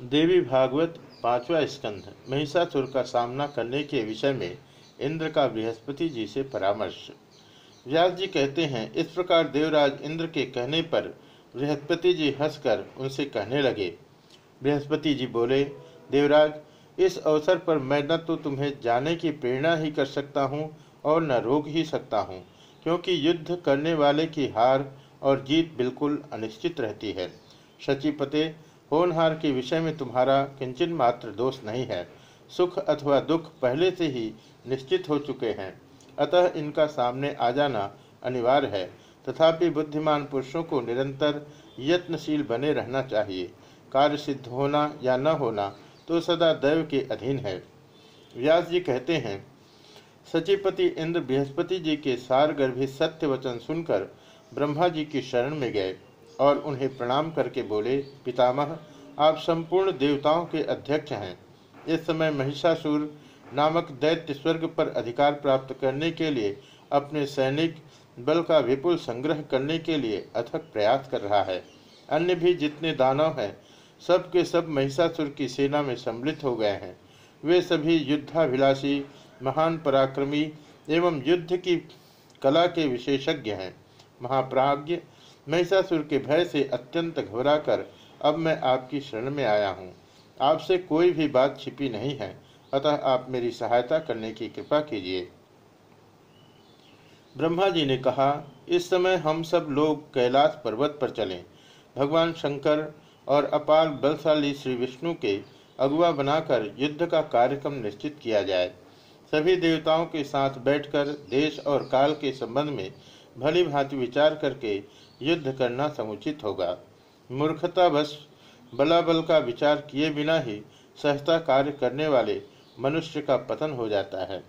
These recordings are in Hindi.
देवी भागवत पांचवा स्कंध, महिषासुर का सामना करने के विषय में इंद्र का बृहस्पति जी से परामर्श। व्यास जी कहते हैं, इस प्रकार देवराज इंद्र के कहने पर बृहस्पति जी हंसकर उनसे कहने लगे। बृहस्पति जी बोले, देवराज, इस अवसर पर मैं न तो तुम्हें जाने की प्रेरणा ही कर सकता हूँ और न रोक ही सकता हूँ, क्योंकि युद्ध करने वाले की हार और जीत बिल्कुल अनिश्चित रहती है। शचिपते होनहार के विषय में तुम्हारा किंचन मात्र दोष नहीं है। सुख अथवा दुख पहले से ही निश्चित हो चुके हैं। अतः इनका सामने आ जाना अनिवार्य है। तथापि बुद्धिमान पुरुषों को निरंतर यत्नशील बने रहना चाहिए। कार्य सिद्ध होना या न होना तो सदा दैव के अधीन है। व्यास जी कहते हैं, सचिपति इंद्र बृहस्पति जी के सार गर्भी सत्य वचन सुनकर ब्रह्मा जी की शरण में गए। और उन्हें प्रणाम करके बोले, पितामह, आप संपूर्ण देवताओं के अध्यक्ष हैं। इस समय महिषासुर नामक दैत्य स्वर्ग पर अधिकार प्राप्त करने के लिए, अपने सैनिक बल का विपुल संग्रह करने के लिए अथक प्रयास कर रहा है। अन्य भी जितने दानव हैं, सब के सब महिषासुर की सेना में सम्मिलित हो गए हैं। वे सभी युद्धाभिलाषी, महान पराक्रमी एवं युद्ध की कला के विशेषज्ञ हैं। महाप्राज्ञ महिषासुर के भय से अत्यंत घबराकर अब मैं आपकी शरण में आया हूँ। आपसे कोई भी बात छिपी नहीं है। अतः आप मेरी सहायता करने की कृपा कीजिए। ब्रह्मा जी ने कहा, इस समय हम सब लोग कैलाश पर्वत पर चलें। भगवान शंकर और अपार बलशाली श्री विष्णु के अगुआ बनाकर युद्ध का कार्यक्रम निश्चित किया जाए। सभी देवताओं के साथ बैठकर देश और काल के संबंध में भली भांति विचार करके युद्ध करना समुचित होगा। मूर्खतावश बलाबल का विचार किए बिना ही सहजता कार्य करने वाले मनुष्य का पतन हो जाता है।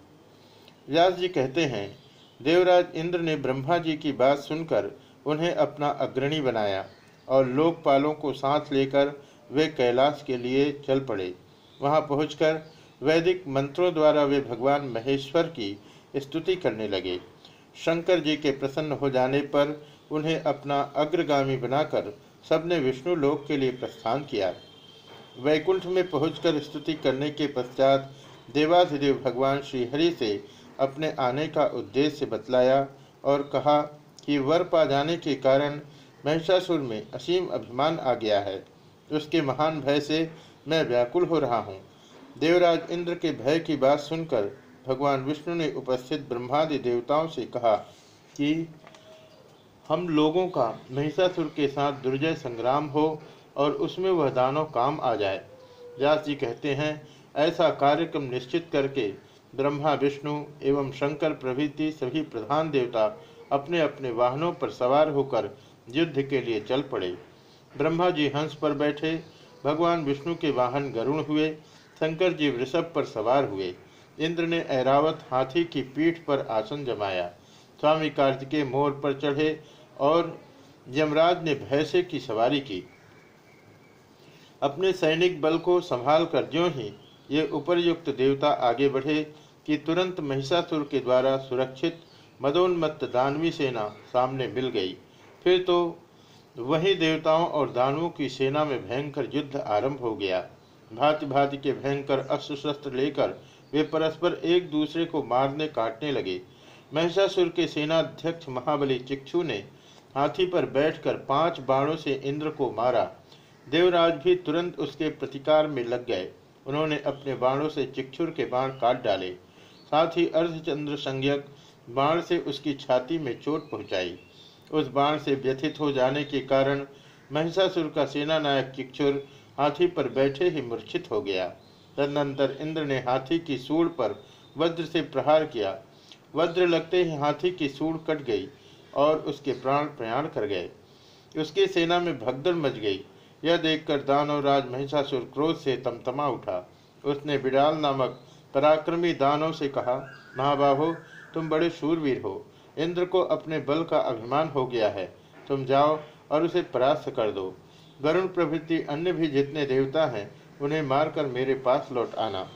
व्यास जी कहते हैं, देवराज इंद्र ने ब्रह्मा जी की बात सुनकर उन्हें अपना अग्रणी बनाया और लोकपालों को साथ लेकर वे कैलाश के लिए चल पड़े। वहाँ पहुंचकर वैदिक मंत्रों द्वारा वे भगवान महेश्वर की स्तुति करने लगे। शंकर जी के प्रसन्न हो जाने पर उन्हें अपना अग्रगामी बनाकर सबने विष्णु लोक के लिए प्रस्थान किया। वैकुंठ में पहुंचकर स्तुति करने के पश्चात देवाधिदेव भगवान श्रीहरि से अपने आने का उद्देश्य बतलाया और कहा कि वर पा जाने के कारण महिषासुर में असीम अभिमान आ गया है। उसके महान भय से मैं व्याकुल हो रहा हूँ। देवराज इंद्र के भय की बात सुनकर भगवान विष्णु ने उपस्थित ब्रह्मादि देवताओं से कहा कि हम लोगों का महिषासुर के साथ दुर्जय संग्राम हो और उसमें वह दानव काम आ जाए। व्यास जी कहते हैं, ऐसा कार्यक्रम निश्चित करके ब्रह्मा, विष्णु एवं शंकर प्रभृति सभी प्रधान देवता अपने अपने वाहनों पर सवार होकर युद्ध के लिए चल पड़े। ब्रह्मा जी हंस पर बैठे, भगवान विष्णु के वाहन गरुण हुए, शंकर जी वृषभ पर सवार हुए। इंद्र ने ऐरावत हाथी की पीठ पर आसन जमाया। स्वामी कार्तिकेय मोर पर चढ़े और यमराज ने भैंसे की सवारी की। अपने सैनिक बल को संभाल कर ज्यों ही ये उपरयुक्त देवता आगे बढ़े कि तुरंत महिषासुर के द्वारा सुरक्षित मदोन्मत्त दानवी सेना सामने मिल गई। फिर तो वही देवताओं और दानवों की सेना में भयंकर युद्ध आरंभ हो गया। भांति भांति के भयंकर अस्त्र शस्त्र लेकर वे परस्पर एक दूसरे को मारने काटने लगे। महिषासुर के सेनाध्यक्ष महाबली चिक्षु ने हाथी पर बैठकर पाँच बाणों से इंद्र को मारा। देवराज भी तुरंत उसके प्रतिकार में लग गए। उन्होंने अपने बाणों से चिक्षुर के बाण काट डाले। साथ ही अर्धचंद्र संज्ञक बाण से उसकी छाती में चोट पहुंचाई। उस बाण से व्यथित हो जाने के कारण महिषासुर का सेना नायक चिक्षुर हाथी पर बैठे ही मूर्छित हो गया। तदनंतर इंद्र ने हाथी की सूढ़ पर वज्र से प्रहार किया। वज्र लगते ही हाथी की सूढ़ कट गई और उसके प्राण प्रयाण कर गए। उसकी सेना में भगदड़ मच गई। यह देखकर दानव राज महिषासुर क्रोध से तमतमा उठा। उसने बिडाल नामक पराक्रमी दानव से कहा, महाबाहो, तुम बड़े शूरवीर हो। इंद्र को अपने बल का अभिमान हो गया है। तुम जाओ और उसे परास्त कर दो। वरुण प्रभृति अन्य भी जितने देवता हैं उन्हें मारकर मेरे पास लौट आना।